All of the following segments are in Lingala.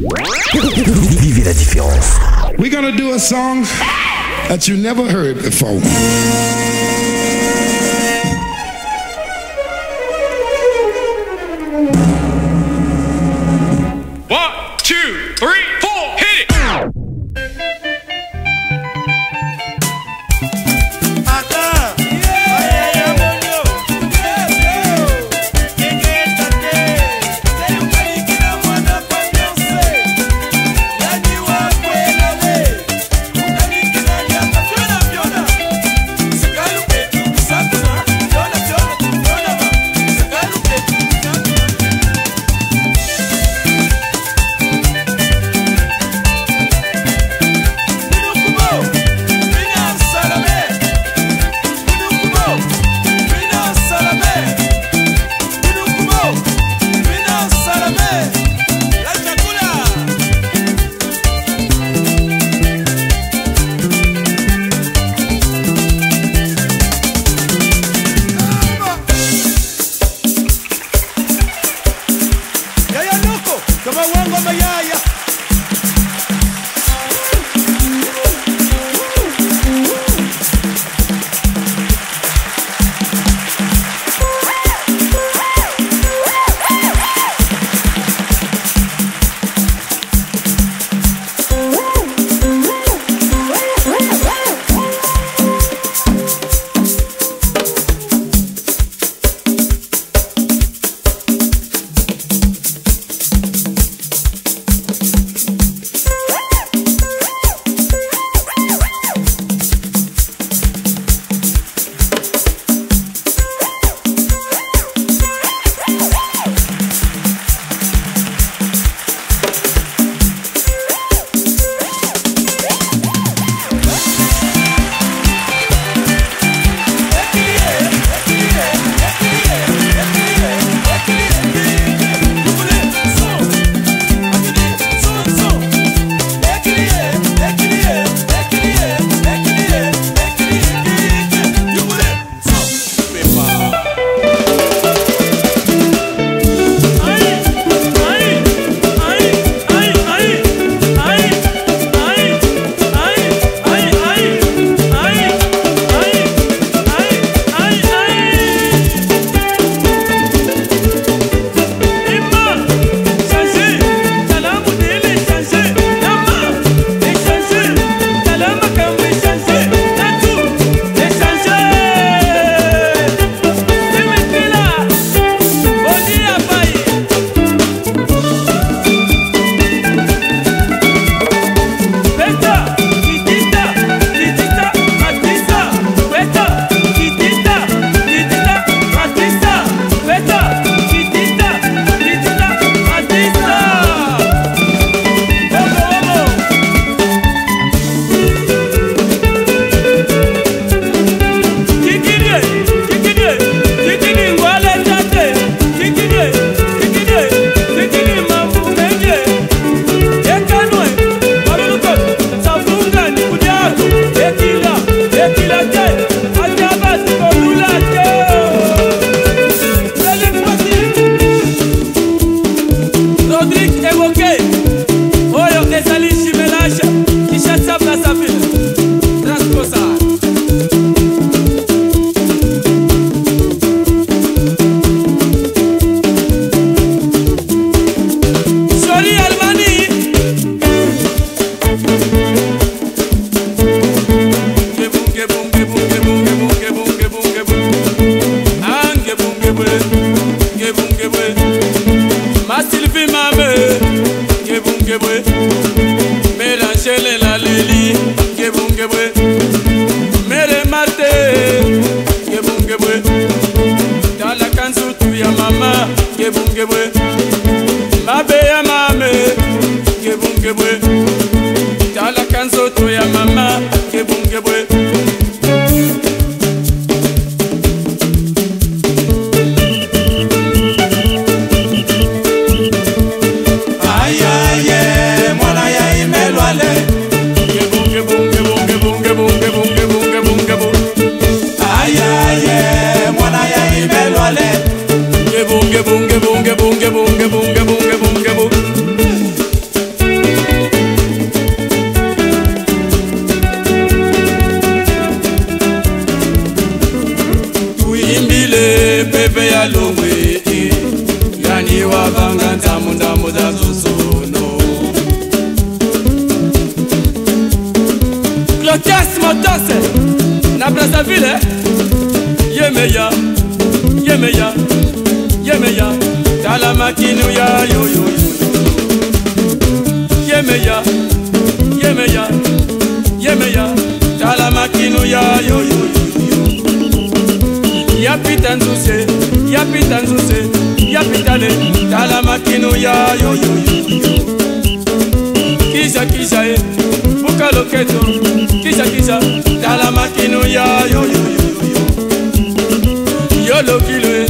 Vivez la différence. We're gonna do a song that you never heard before. dile yemeya yemeya yemeya tala makinu ya yoyoyo yemeya yemeya yemeya tala makinu ya yoyoyo yapita nzuse yapita nzuse yapitale tala makinu ya yoyoyo kisa kisa ye eh. loka loketo kisakisa tala makinu ya yo yo lokilo e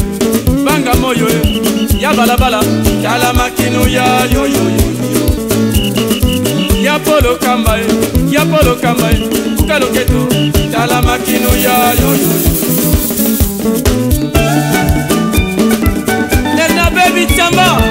banga moyo e ya balabala tala makinu ya yo ya polo kamba e ya polo kamba e kuka loketo tala makinu ya yo Lerna baby tamba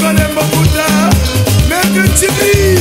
longole mokuta meketibi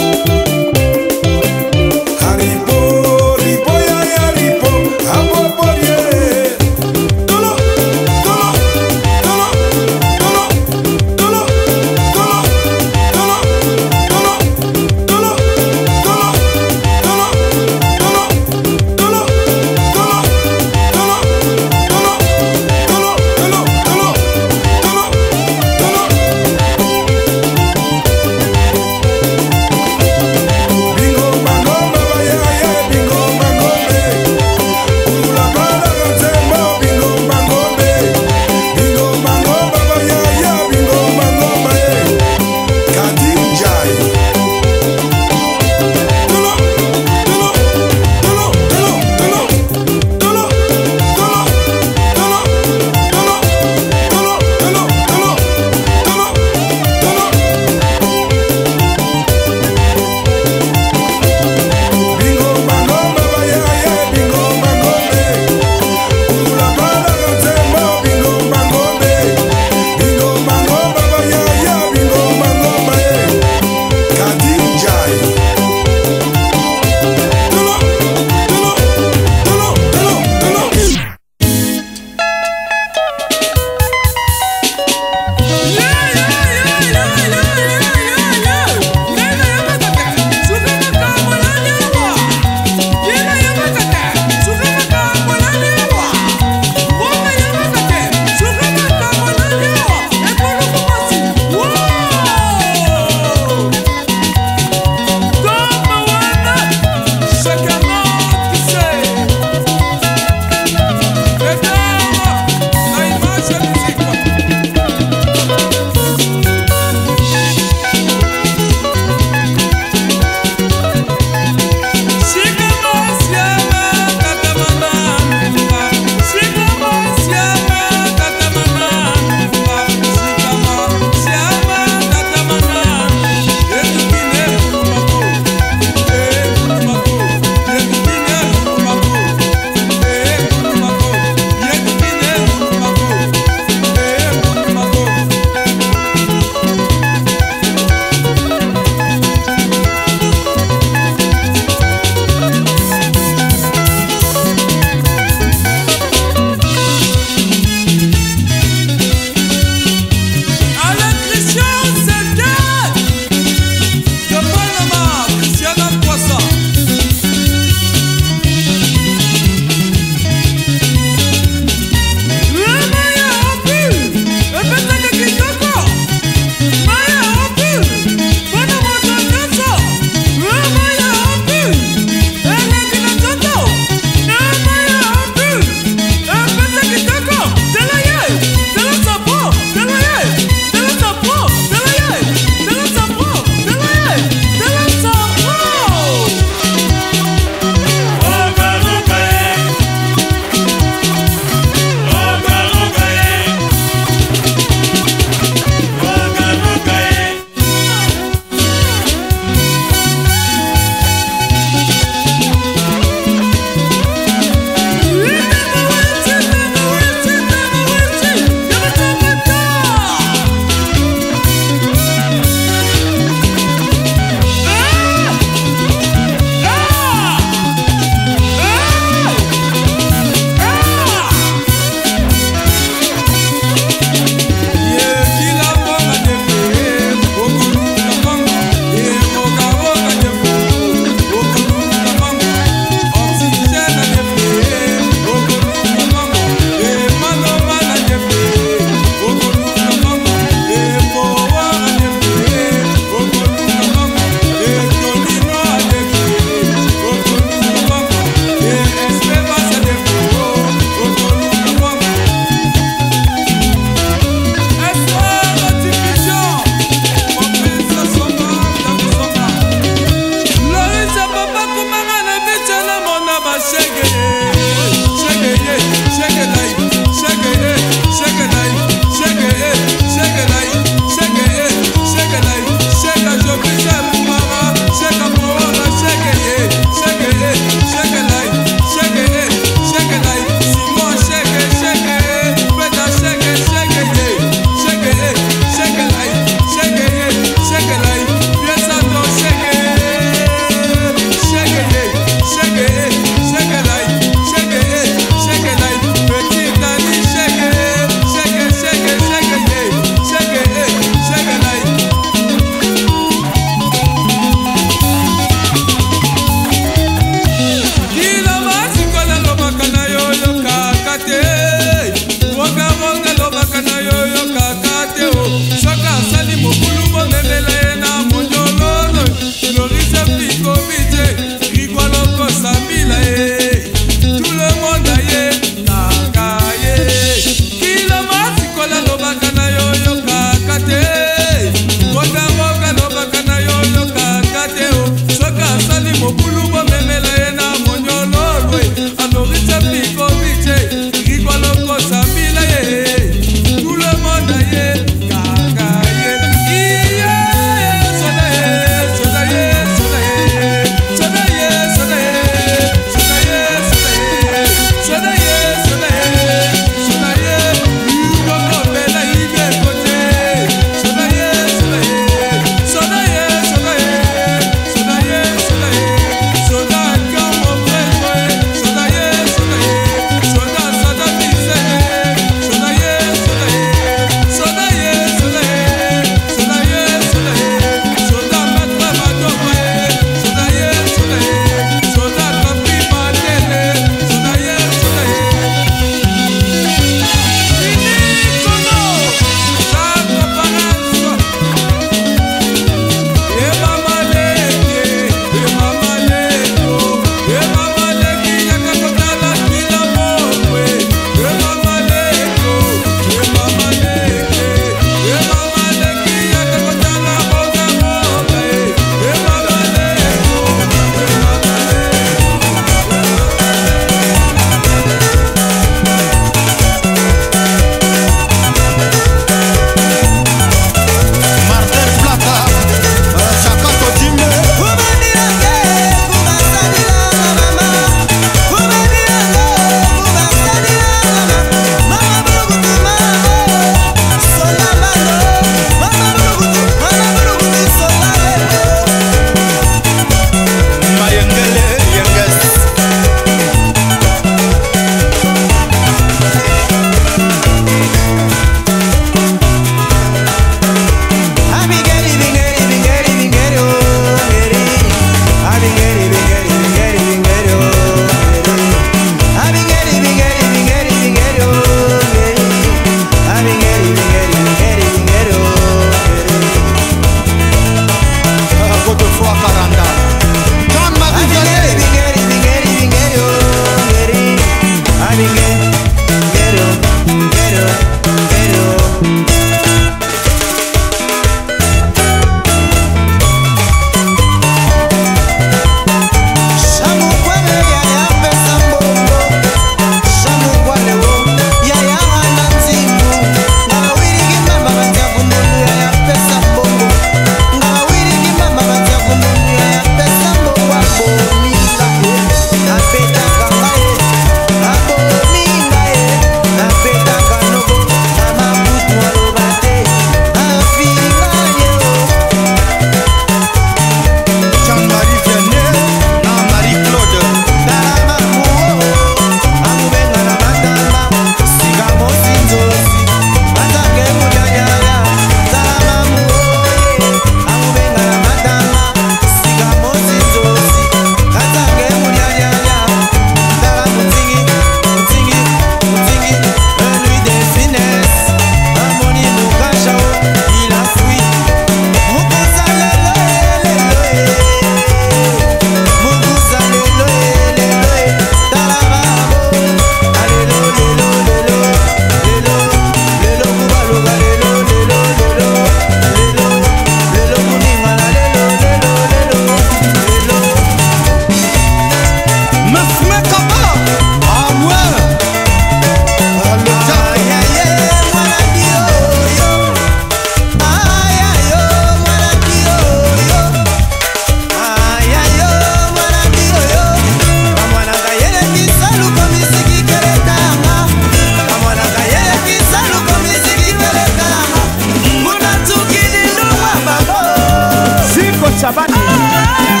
Sabadinho.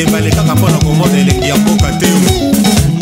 ebale kaka mpo na komona elengi ya mboka te